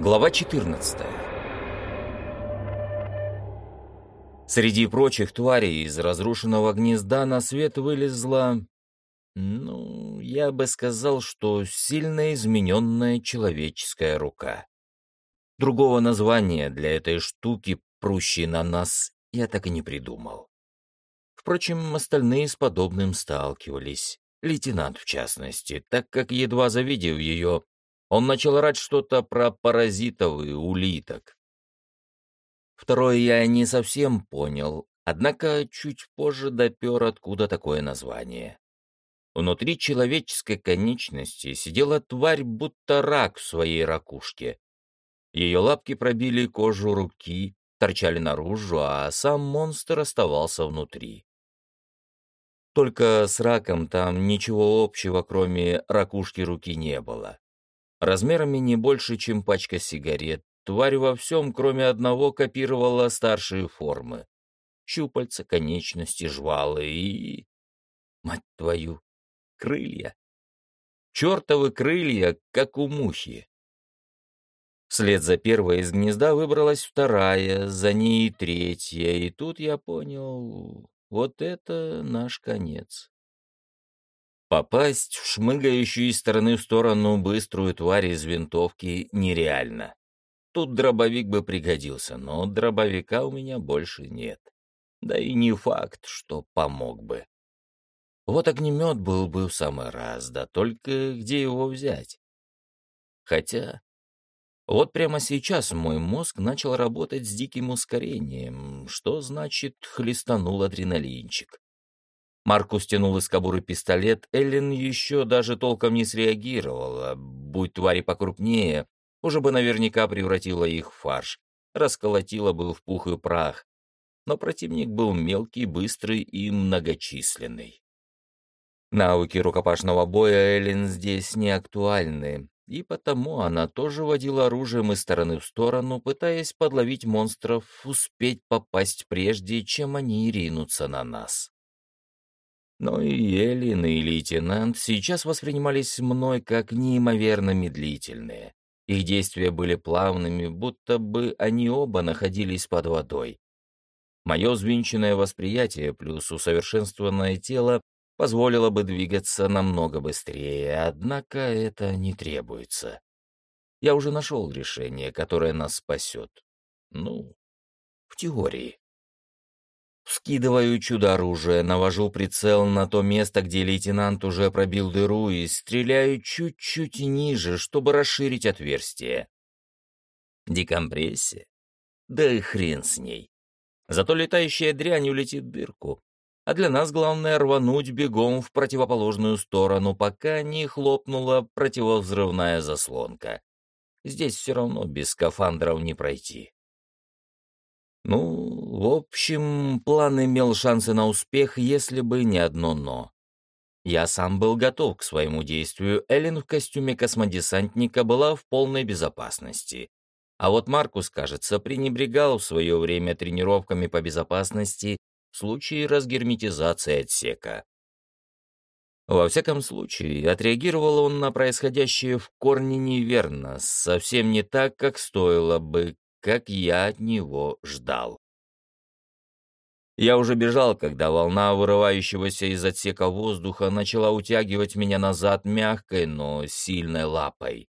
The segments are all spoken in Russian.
Глава 14 Среди прочих тварей из разрушенного гнезда на свет вылезла... Ну, я бы сказал, что сильно измененная человеческая рука. Другого названия для этой штуки, прущей на нас, я так и не придумал. Впрочем, остальные с подобным сталкивались, лейтенант в частности, так как, едва завидев ее, он начал орать что-то про паразитов и улиток. Второе я не совсем понял, однако чуть позже допер, откуда такое название. Внутри человеческой конечности сидела тварь, будто рак в своей ракушке. Ее лапки пробили кожу руки, торчали наружу, а сам монстр оставался внутри. Только с раком там ничего общего, кроме ракушки руки, не было. Размерами не больше, чем пачка сигарет, тварь во всем, кроме одного, копировала старшие формы. Щупальца, конечности, жвалы и... Мать твою, крылья. Чертовы крылья, как у мухи. Вслед за первой из гнезда выбралась вторая, за ней третья, и тут я понял, вот это наш конец. Попасть в шмыгающую из стороны в сторону быструю тварь из винтовки нереально. Тут дробовик бы пригодился, но дробовика у меня больше нет. Да и не факт, что помог бы. Вот огнемет был бы в самый раз, да только где его взять? Хотя... Вот прямо сейчас мой мозг начал работать с диким ускорением, что значит хлестанул адреналинчик. Маркус тянул из кобуры пистолет, Эллен еще даже толком не среагировала. Будь твари покрупнее, уже бы наверняка превратила их в фарш, расколотила бы в пух и прах. Но противник был мелкий, быстрый и многочисленный. Науки рукопашного боя Эллен здесь не актуальны, и потому она тоже водила оружием из стороны в сторону, пытаясь подловить монстров, успеть попасть прежде, чем они ринутся на нас. Но и Эллин, и лейтенант сейчас воспринимались мной как неимоверно медлительные. Их действия были плавными, будто бы они оба находились под водой. Мое взвинченное восприятие плюс усовершенствованное тело позволило бы двигаться намного быстрее, однако это не требуется. Я уже нашел решение, которое нас спасет. Ну, в теории. Скидываю чудо-оружие, навожу прицел на то место, где лейтенант уже пробил дыру, и стреляю чуть-чуть ниже, чтобы расширить отверстие. Декомпрессия? Да и хрен с ней. Зато летающая дрянь улетит в дырку. А для нас главное рвануть бегом в противоположную сторону, пока не хлопнула противовзрывная заслонка. Здесь все равно без скафандров не пройти. Ну, в общем, план имел шансы на успех, если бы не одно «но». Я сам был готов к своему действию, Эллен в костюме космодесантника была в полной безопасности. А вот Маркус, кажется, пренебрегал в свое время тренировками по безопасности в случае разгерметизации отсека. Во всяком случае, отреагировал он на происходящее в корне неверно, совсем не так, как стоило бы, как я от него ждал. Я уже бежал, когда волна вырывающегося из отсека воздуха начала утягивать меня назад мягкой, но сильной лапой.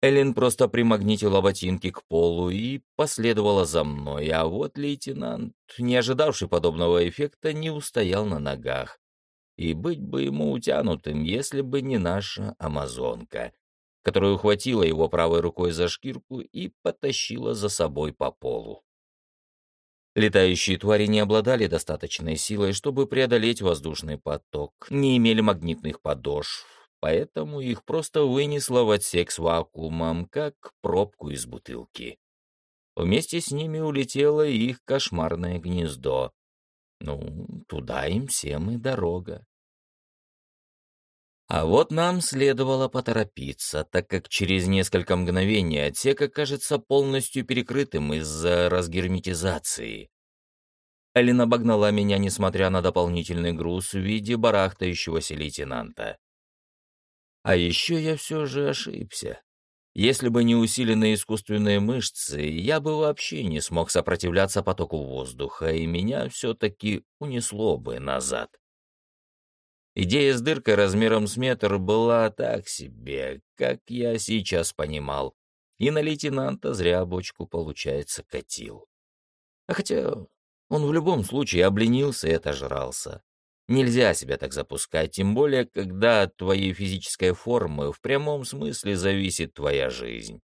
Эллен просто примагнитила ботинки к полу и последовала за мной, а вот лейтенант, не ожидавший подобного эффекта, не устоял на ногах. И быть бы ему утянутым, если бы не наша амазонка, которая ухватила его правой рукой за шкирку и потащила за собой по полу. Летающие твари не обладали достаточной силой, чтобы преодолеть воздушный поток, не имели магнитных подошв, поэтому их просто вынесло в отсек с вакуумом, как пробку из бутылки. Вместе с ними улетело их кошмарное гнездо. Ну, туда им всем и дорога. А вот нам следовало поторопиться, так как через несколько мгновений отсек окажется полностью перекрытым из-за разгерметизации. Эллен обогнала меня, несмотря на дополнительный груз в виде барахтающегося лейтенанта. А еще я все же ошибся. Если бы не усиленные искусственные мышцы, я бы вообще не смог сопротивляться потоку воздуха, и меня все-таки унесло бы назад. Идея с дыркой размером с метр была так себе, как я сейчас понимал, и на лейтенанта зря бочку, получается, катил. А хотя он в любом случае обленился и отожрался. Нельзя себя так запускать, тем более, когда от твоей физической формы в прямом смысле зависит твоя жизнь.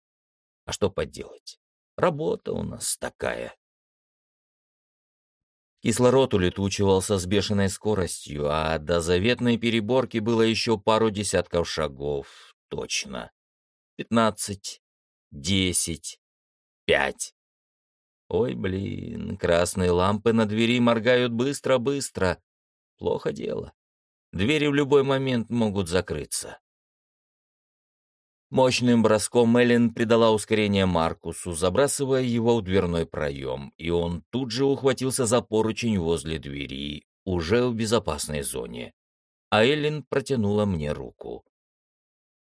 А что поделать? Работа у нас такая. Кислород улетучивался с бешеной скоростью, а до заветной переборки было еще пару десятков шагов. Точно. Пятнадцать, десять, пять. Ой, блин, красные лампы на двери моргают быстро-быстро. Плохо дело. Двери в любой момент могут закрыться. Мощным броском Эллен придала ускорение Маркусу, забрасывая его в дверной проем, и он тут же ухватился за поручень возле двери, уже в безопасной зоне. А Эллен протянула мне руку.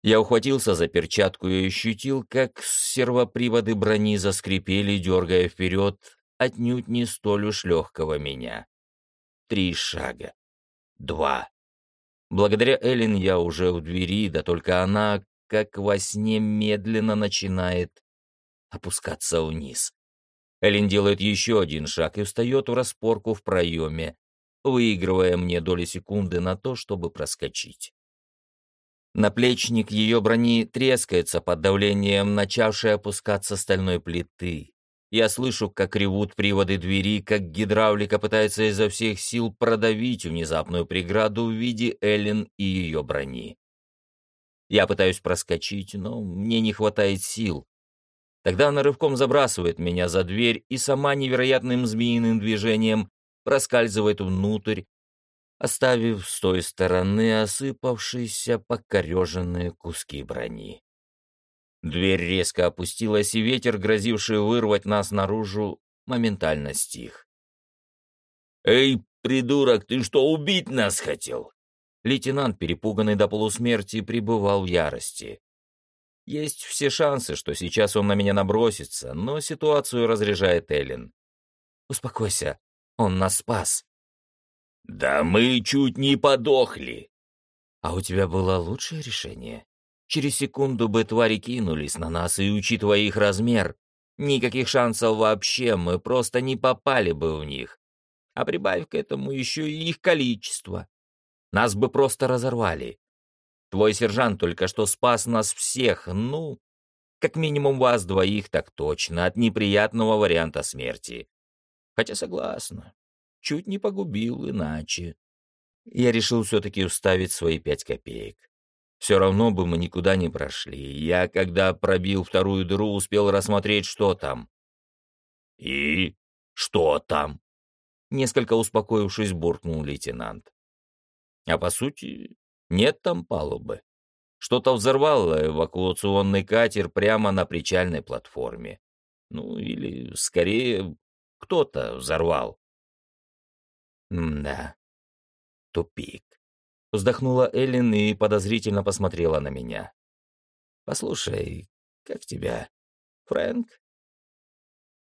Я ухватился за перчатку и ощутил, как сервоприводы брони заскрипели, дергая вперед, отнюдь не столь уж легкого меня. Три шага два. Благодаря Эллен я уже у двери, да только она, как во сне, медленно начинает опускаться вниз. Эллен делает еще один шаг и встает в распорку в проеме, выигрывая мне доли секунды на то, чтобы проскочить. Наплечник ее брони трескается под давлением начавшей опускаться стальной плиты, я слышу, как ревут приводы двери, как гидравлика пытается изо всех сил продавить внезапную преграду в виде Эллен и ее брони. Я пытаюсь проскочить, но мне не хватает сил. Тогда она рывком забрасывает меня за дверь и сама невероятным змеиным движением проскальзывает внутрь, оставив с той стороны осыпавшиеся покореженные куски брони. Дверь резко опустилась, и ветер, грозивший вырвать нас наружу, моментально стих. «Эй, придурок, ты что, убить нас хотел?» Лейтенант, перепуганный до полусмерти, пребывал в ярости. Есть все шансы, что сейчас он на меня набросится, но ситуацию разряжает Эллен. «Успокойся, он нас спас». «Да мы чуть не подохли». «А у тебя было лучшее решение?» Через секунду бы твари кинулись на нас, и, учитывая их размер, никаких шансов вообще, мы просто не попали бы в них. А прибавь к этому еще и их количество. Нас бы просто разорвали. Твой сержант только что спас нас всех, ну, как минимум вас двоих так точно, от неприятного варианта смерти. Хотя согласна, чуть не погубил иначе. Я решил все-таки уставить свои пять копеек. Все равно бы мы никуда не прошли. Я, когда пробил вторую дыру, успел рассмотреть, что там. «И? Что там?» Несколько успокоившись, буркнул лейтенант. «А по сути, нет там палубы. Что-то взорвало эвакуационный катер прямо на причальной платформе. Ну, или, скорее, кто-то взорвал». «Да, тупик. Вздохнула Эллен и подозрительно посмотрела на меня. «Послушай, как тебя? Фрэнк?»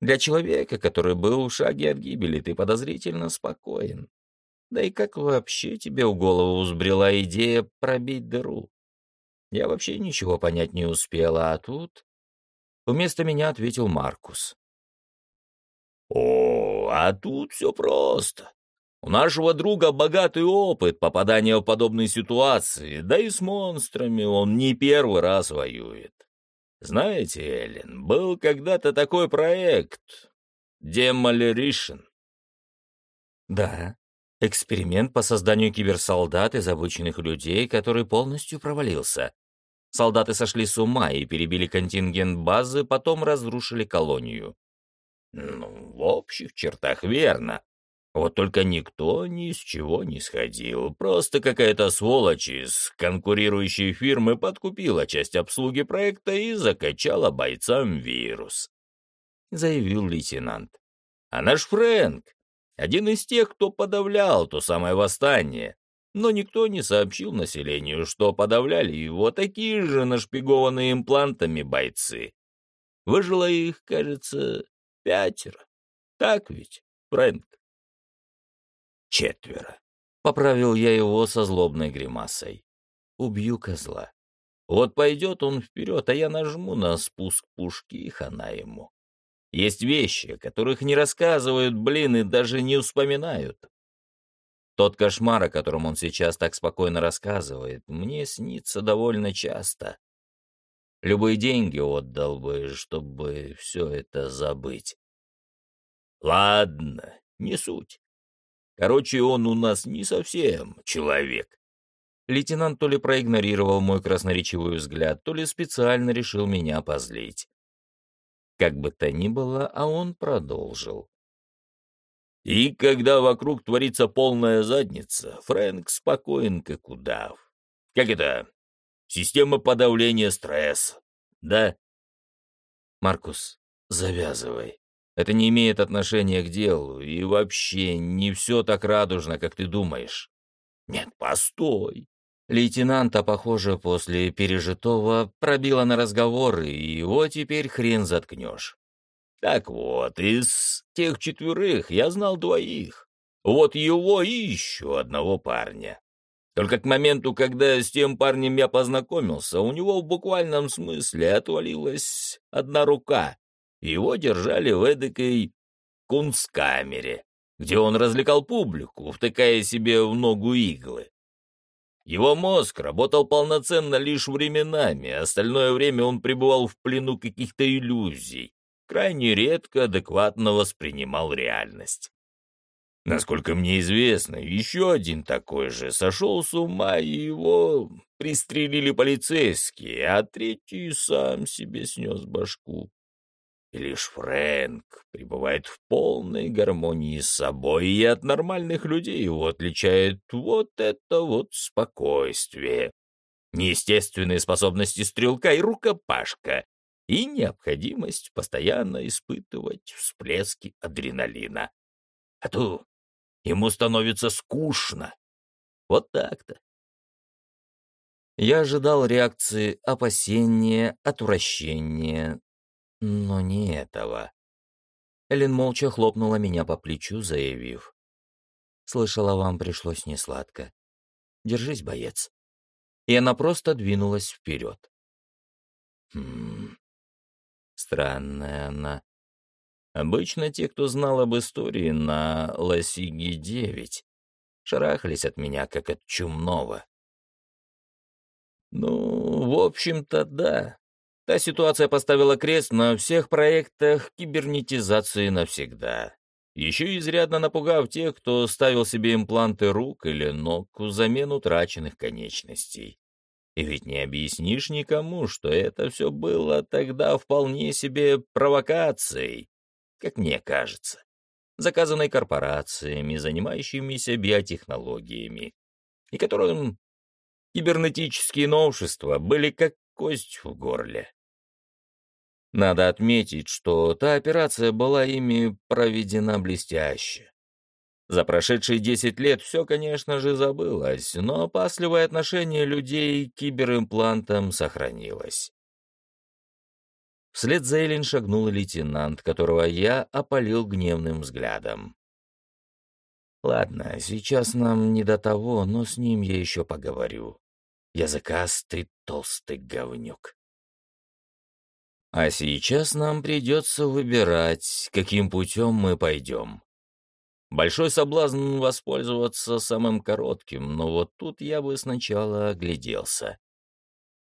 «Для человека, который был в шаге от гибели, ты подозрительно спокоен. Да и как вообще тебе в голову взбрела идея пробить дыру? Я вообще ничего понять не успела, а тут...» Вместо меня ответил Маркус. «О, а тут все просто. У нашего друга богатый опыт попадания в подобные ситуации, да и с монстрами он не первый раз воюет. Знаете, Эллен, был когда-то такой проект Demolition. Да, эксперимент по созданию киберсолдат из обычных людей, который полностью провалился. Солдаты сошли с ума и перебили контингент базы, потом разрушили колонию. Ну, в общих чертах верно. Вот только никто ни с чего не сходил. Просто какая-то сволочь из конкурирующей фирмы подкупила часть обслуги проекта и закачала бойцам вирус. Заявил лейтенант. А наш Фрэнк, один из тех, кто подавлял то самое восстание, но никто не сообщил населению, что подавляли его такие же нашпигованные имплантами бойцы. Выжило их, кажется, пятеро. Так ведь, Фрэнк? Четверо. Поправил я его со злобной гримасой. Убью козла. Вот пойдет он вперед, а я нажму на спуск пушки и хана ему. Есть вещи, которых не рассказывают, блин, и даже не вспоминают. Тот кошмар, о котором он сейчас так спокойно рассказывает, мне снится довольно часто. Любые деньги отдал бы, чтобы все это забыть. Ладно, не суть. Короче, он у нас не совсем человек. Лейтенант то ли проигнорировал мой красноречивый взгляд, то ли специально решил меня позлить. Как бы то ни было, а он продолжил. И когда вокруг творится полная задница, Фрэнк спокоен, как удав. Как это? Система подавления стресса, да? Маркус, завязывай. Это не имеет отношения к делу, и вообще не все так радужно, как ты думаешь. Нет, постой. Лейтенанта, похоже, после пережитого пробило на разговоры, и его теперь хрен заткнешь. Так вот, из тех четверых я знал двоих. Вот его и еще одного парня. Только к моменту, когда с тем парнем я познакомился, у него в буквальном смысле отвалилась одна рука. Его держали в эдакой кунсткамере, где он развлекал публику, втыкая себе в ногу иглы. Его мозг работал полноценно лишь временами, остальное время он пребывал в плену каких-то иллюзий, крайне редко адекватно воспринимал реальность. Насколько мне известно, еще один такой же сошел с ума, и его пристрелили полицейские, а третий сам себе снес башку. И лишь Фрэнк пребывает в полной гармонии с собой, и от нормальных людей его отличает вот это вот спокойствие, неестественные способности стрелка и рукопашка, и необходимость постоянно испытывать всплески адреналина. А то ему становится скучно. Вот так-то. Я ожидал реакции опасения, отвращения, но не этого. Эллен молча хлопнула меня по плечу, заявив. «Слышала, вам пришлось несладко. Держись, боец». И она просто двинулась вперед. Хм, странная она. Обычно те, кто знал об истории на Лосиге-9, шарахались от меня, как от чумного. Ну, в общем-то, да. Та ситуация поставила крест на всех проектах кибернетизации навсегда. Еще изрядно напугав тех, кто ставил себе импланты рук или ног в замену траченных конечностей. И ведь не объяснишь никому, что это все было тогда вполне себе провокацией, как мне кажется, заказанной корпорациями, занимающимися биотехнологиями, и которым кибернетические новшества были как кость в горле. Надо отметить, что та операция была ими проведена блестяще. За прошедшие 10 лет все, конечно же, забылось, но опасливое отношение людей к киберимплантам сохранилось. Вслед за Эллен шагнул лейтенант, которого я опалил гневным взглядом. «Ладно, сейчас нам не до того, но с ним я еще поговорю. Языкастый толстый говнюк». А сейчас нам придется выбирать, каким путем мы пойдем. Большой соблазн воспользоваться самым коротким, но вот тут я бы сначала огляделся.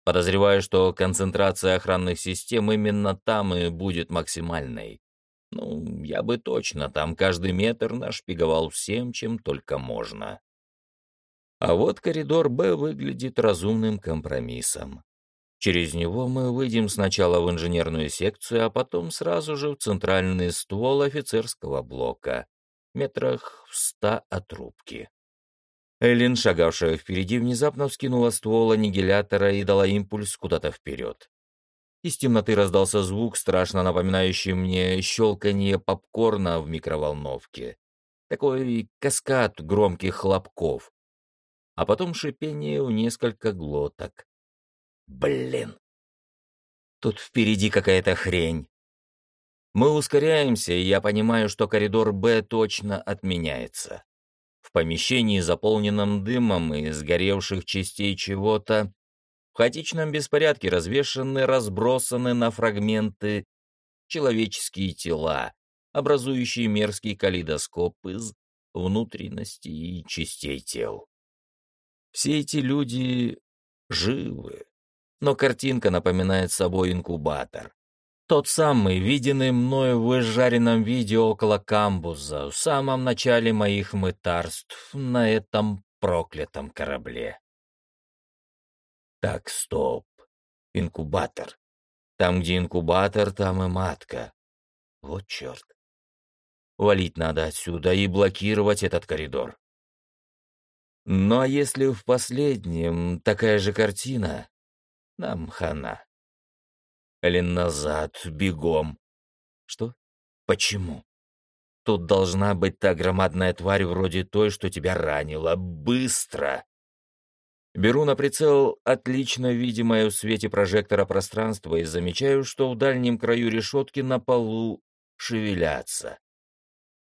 Подозреваю, что концентрация охранных систем именно там и будет максимальной. Ну, я бы точно там каждый метр нашпиговал всем, чем только можно. А вот коридор «Б» выглядит разумным компромиссом. Через него мы выйдем сначала в инженерную секцию, а потом сразу же в центральный ствол офицерского блока, метрах в ста от рубки. Эллен, шагавшая впереди, внезапно вскинула ствол аннигилятора и дала импульс куда-то вперед. Из темноты раздался звук, страшно напоминающий мне щелканье попкорна в микроволновке. Такой каскад громких хлопков. а потом шипение у несколько глоток. Блин! Тут впереди какая-то хрень. Мы ускоряемся, и я понимаю, что коридор «Б» точно отменяется. В помещении, заполненном дымом и сгоревших частей чего-то, в хаотичном беспорядке развешаны, разбросаны на фрагменты человеческие тела, образующие мерзкий калейдоскоп из внутренностей и частей тел. Все эти люди живы, но картинка напоминает собой инкубатор. Тот самый, виденный мною в изжаренном видео около камбуза, в самом начале моих мытарств на этом проклятом корабле. Так, стоп. Инкубатор. Там, где инкубатор, там и матка. Вот черт. Валить надо отсюда и блокировать этот коридор. Ну а если в последнем такая же картина, нам хана. Или назад, бегом. Что? Почему? Тут должна быть та громадная тварь вроде той, что тебя ранила. Быстро! Беру на прицел отлично видимое в свете прожектора пространство и замечаю, что в дальнем краю решетки на полу шевелятся.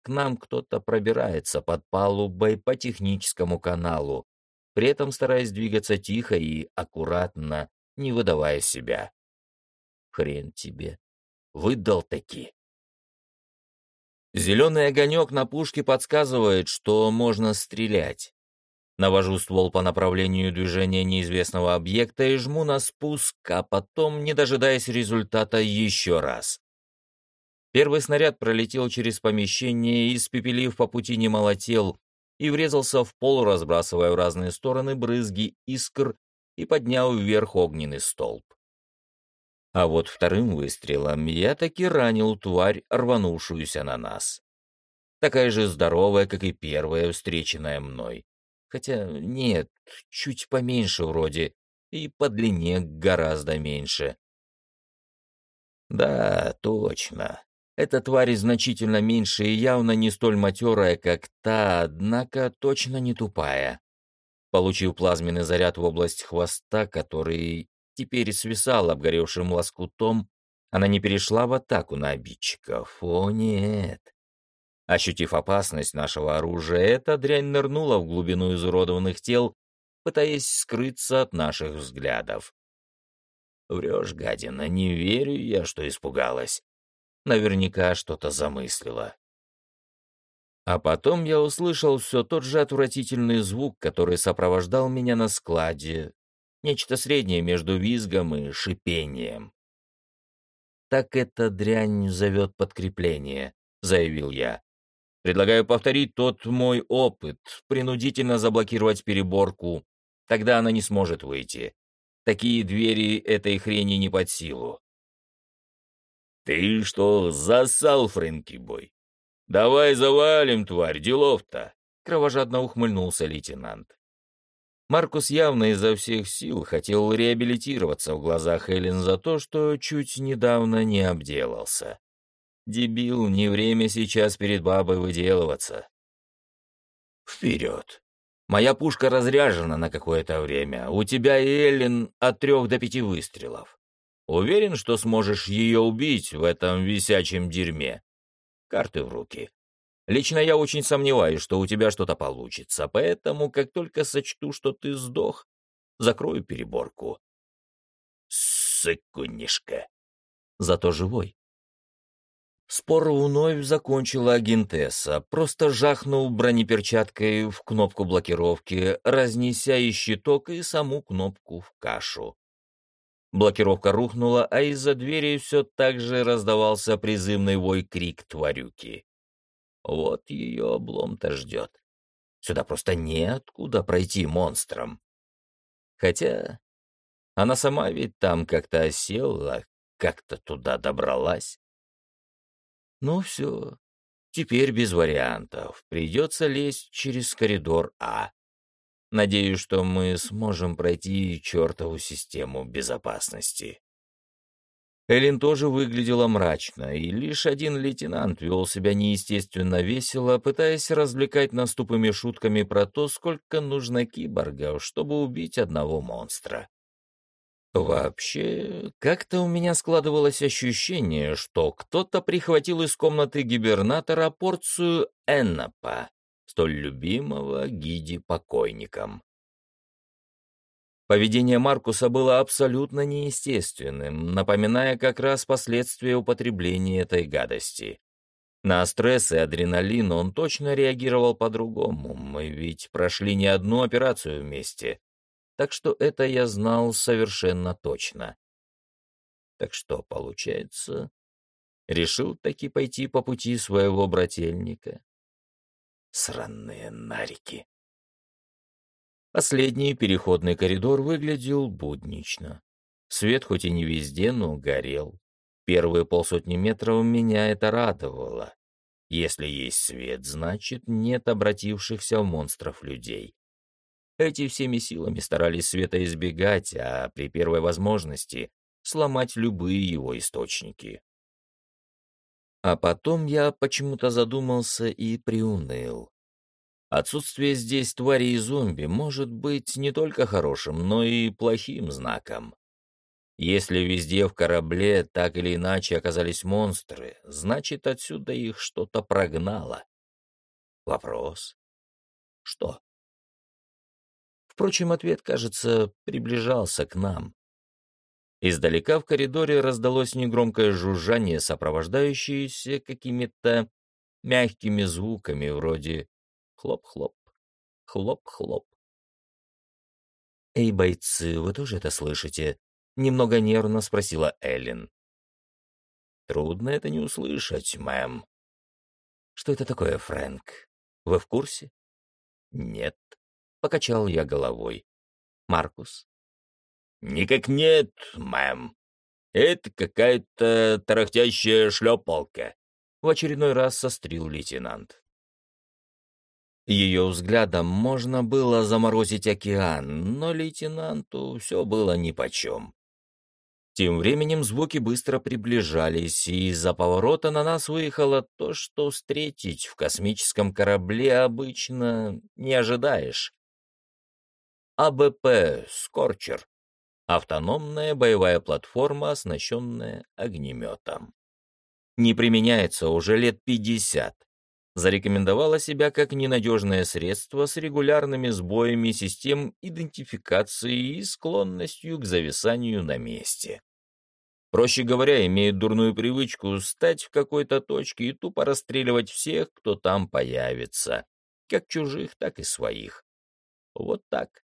К нам кто-то пробирается под палубой по техническому каналу, при этом стараясь двигаться тихо и аккуратно, не выдавая себя. Хрен тебе. Выдал таки. Зеленый огонек на пушке подсказывает, что можно стрелять. Навожу ствол по направлению движения неизвестного объекта и жму на спуск, а потом, не дожидаясь результата, еще раз. Первый снаряд пролетел через помещение, испепелив по пути немало тел, и врезался в пол, разбрасывая в разные стороны брызги искр и поднял вверх огненный столб. А вот вторым выстрелом я таки ранил тварь, рванувшуюся на нас. Такая же здоровая, как и первая, встреченная мной. Хотя нет, чуть поменьше вроде, и по длине гораздо меньше. Да, точно. Эта тварь значительно меньше и явно не столь матерая, как та, однако точно не тупая. Получив плазменный заряд в область хвоста, который теперь свисал обгоревшим лоскутом, она не перешла в атаку на обидчиков. О, нет. Ощутив опасность нашего оружия, эта дрянь нырнула в глубину изуродованных тел, пытаясь скрыться от наших взглядов. Врешь, гадина, не верю я, что испугалась. Наверняка что-то замыслила. А потом я услышал все тот же отвратительный звук, который сопровождал меня на складе, нечто среднее между визгом и шипением. «Так эта дрянь зовет подкрепление», — заявил я. «Предлагаю повторить тот мой опыт, принудительно заблокировать переборку, тогда она не сможет выйти. Такие двери этой хрени не под силу». «Ты что, засал, Фрэнки Бой? Давай завалим, тварь, делов-то!» — кровожадно ухмыльнулся лейтенант. Маркус явно изо всех сил хотел реабилитироваться в глазах Эллен за то, что чуть недавно не обделался. Дебил, не время сейчас перед бабой выделываться. Вперед! Моя пушка разряжена на какое-то время. У тебя Эллен от трех до пяти выстрелов. Уверен, что сможешь ее убить в этом висячем дерьме. Карты в руки. Лично я очень сомневаюсь, что у тебя что-то получится, поэтому как только сочту, что ты сдох, закрою переборку. Сыкунишка. Зато живой. Спор вновь закончила агентесса, просто жахнул бронеперчаткой в кнопку блокировки, разнеся и щиток, и саму кнопку в кашу. Блокировка рухнула, а из-за двери все так же раздавался призывный вой крик тварюки. Вот ее облом-то ждет. Сюда просто неоткуда пройти монстрам. Хотя она сама ведь там как-то осела, как-то туда добралась. Ну все, теперь без вариантов. Придется лезть через коридор А. Надеюсь, что мы сможем пройти чертову систему безопасности. Эллен тоже выглядела мрачно, и лишь один лейтенант вел себя неестественно весело, пытаясь развлекать наступами шутками про то, сколько нужно киборгов, чтобы убить одного монстра. Вообще, как-то у меня складывалось ощущение, что кто-то прихватил из комнаты гибернатора порцию эннапа, столь любимого гиди покойникам. Поведение Маркуса было абсолютно неестественным, напоминая как раз последствия употребления этой гадости. На стресс и адреналин он точно реагировал по-другому, мы ведь прошли не одну операцию вместе, так что это я знал совершенно точно. Так что, получается, решил таки пойти по пути своего брательника. Сранные нарики. Последний переходный коридор выглядел буднично. Свет хоть и не везде, но горел. Первые полсотни метров меня это радовало. Если есть свет, значит, нет обратившихся в монстров людей. Эти всеми силами старались света избегать, а при первой возможности сломать любые его источники. А потом я почему-то задумался и приуныл. Отсутствие здесь тварей и зомби может быть не только хорошим, но и плохим знаком. Если везде в корабле так или иначе оказались монстры, значит, отсюда их что-то прогнало. Вопрос. Что? Впрочем, ответ, кажется, приближался к нам. Издалека в коридоре раздалось негромкое жужжание, сопровождающееся какими-то мягкими звуками, вроде Хлоп-хлоп. Хлоп-хлоп. «Эй, бойцы, вы тоже это слышите?» — немного нервно спросила Эллен. «Трудно это не услышать, мэм». «Что это такое, Фрэнк? Вы в курсе?» «Нет», — покачал я головой. «Маркус?» «Никак нет, мэм. Это какая-то тарахтящая шлепалка», — в очередной раз сострил лейтенант. Ее взглядом можно было заморозить океан, но лейтенанту все было нипочем. Тем временем звуки быстро приближались, и из-за поворота на нас выехало то, что встретить в космическом корабле обычно не ожидаешь. АБП «Скорчер» — автономная боевая платформа, оснащенная огнеметом. Не применяется уже лет пятьдесят зарекомендовала себя как ненадежное средство с регулярными сбоями систем идентификации и склонностью к зависанию на месте. Проще говоря, имеет дурную привычку стать в какой-то точке и тупо расстреливать всех, кто там появится, как чужих, так и своих. Вот так.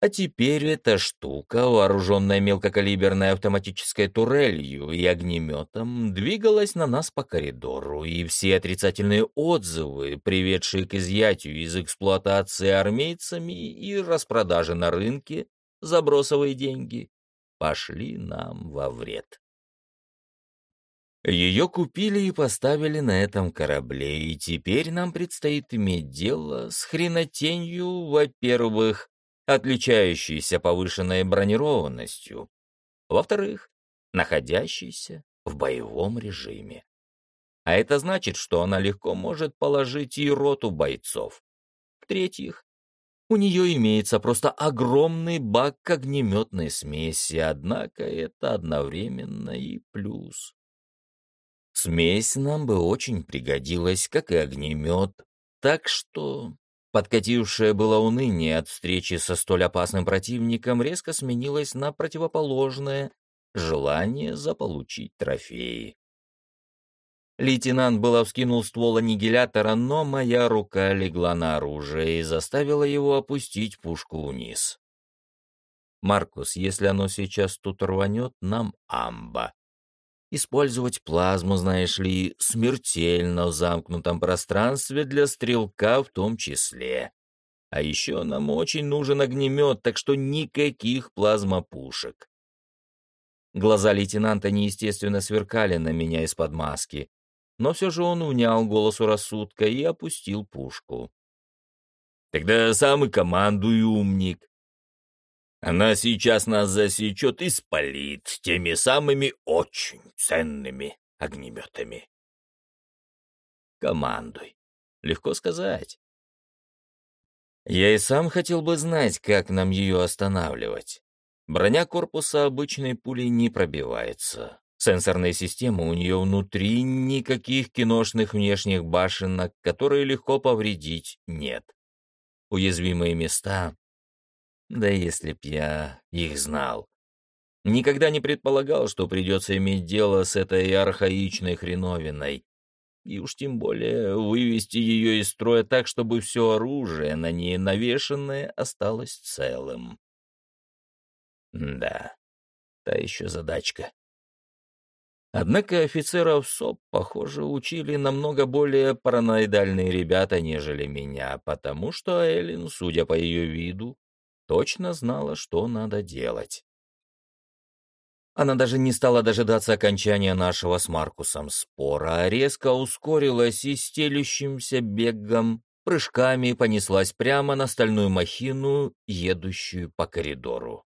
А теперь эта штука, вооруженная мелкокалиберной автоматической турелью и огнеметом, двигалась на нас по коридору, и все отрицательные отзывы, приведшие к изъятию из эксплуатации армейцами и распродаже на рынке за бросовые деньги, пошли нам во вред. Ее купили и поставили на этом корабле, и теперь нам предстоит иметь дело с хренотенью, во-первых, отличающийся повышенной бронированностью, во-вторых, находящийся в боевом режиме. А это значит, что она легко может положить и роту бойцов. В-третьих, у нее имеется просто огромный бак огнеметной смеси, однако это одновременно и плюс. Смесь нам бы очень пригодилась, как и огнемет, так что Подкатившее было уныние от встречи со столь опасным противником резко сменилось на противоположное желание заполучить трофеи. Лейтенант было вскинул ствол аннигилятора, но моя рука легла на оружие и заставила его опустить пушку вниз. «Маркус, если оно сейчас тут рванет, нам амба. Использовать плазму, знаешь ли, смертельно в замкнутом пространстве для стрелка в том числе. А еще нам очень нужен огнемет, так что никаких плазмопушек. Глаза лейтенанта неестественно сверкали на меня из-под маски, но все же он унял голосу рассудка и опустил пушку. «Тогда сам и командуй, умник!» Она сейчас нас засечет и спалит теми самыми очень ценными огнеметами. Командуй. Легко сказать. Я и сам хотел бы знать, как нам ее останавливать. Броня корпуса обычной пулей не пробивается. Сенсорной системы у нее внутри никаких киношных внешних башенок, которые легко повредить, нет. Уязвимые места да если б я их знал. Никогда не предполагал, что придется иметь дело с этой архаичной хреновиной. И уж тем более вывести ее из строя так, чтобы все оружие на ней навешенное осталось целым. Да, та еще задачка. Однако офицеров СОП, похоже, учили намного более параноидальные ребята, нежели меня, потому что Эллен, судя по ее виду, точно знала, что надо делать. Она даже не стала дожидаться окончания нашего с Маркусом спора, а резко ускорилась и стелющимся бегом, прыжками понеслась прямо на стальную махину, едущую по коридору.